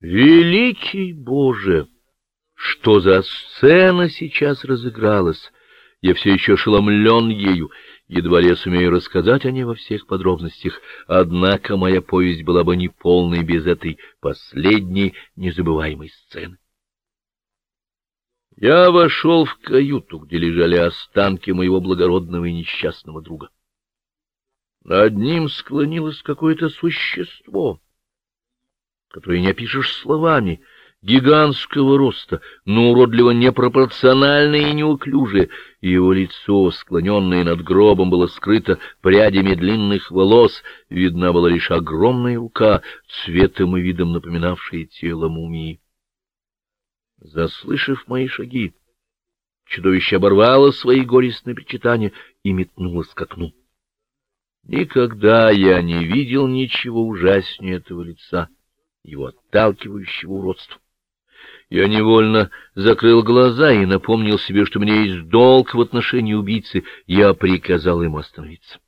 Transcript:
Великий Боже! Что за сцена сейчас разыгралась? Я все еще ошеломлен ею, едва ли я сумею рассказать о ней во всех подробностях, однако моя повесть была бы неполной без этой последней незабываемой сцены. Я вошел в каюту, где лежали останки моего благородного и несчастного друга. Над ним склонилось какое-то существо, которое не опишешь словами, гигантского роста, но уродливо непропорциональное и неуклюжее, и его лицо, склоненное над гробом, было скрыто прядями длинных волос, видна была лишь огромная рука, цветом и видом напоминавшая тело мумии. Заслышав мои шаги, чудовище оборвало свои горестные причитания и метнулось к окну. Никогда я не видел ничего ужаснее этого лица, его отталкивающего уродства. Я невольно закрыл глаза и напомнил себе, что меня есть долг в отношении убийцы. Я приказал ему остановиться.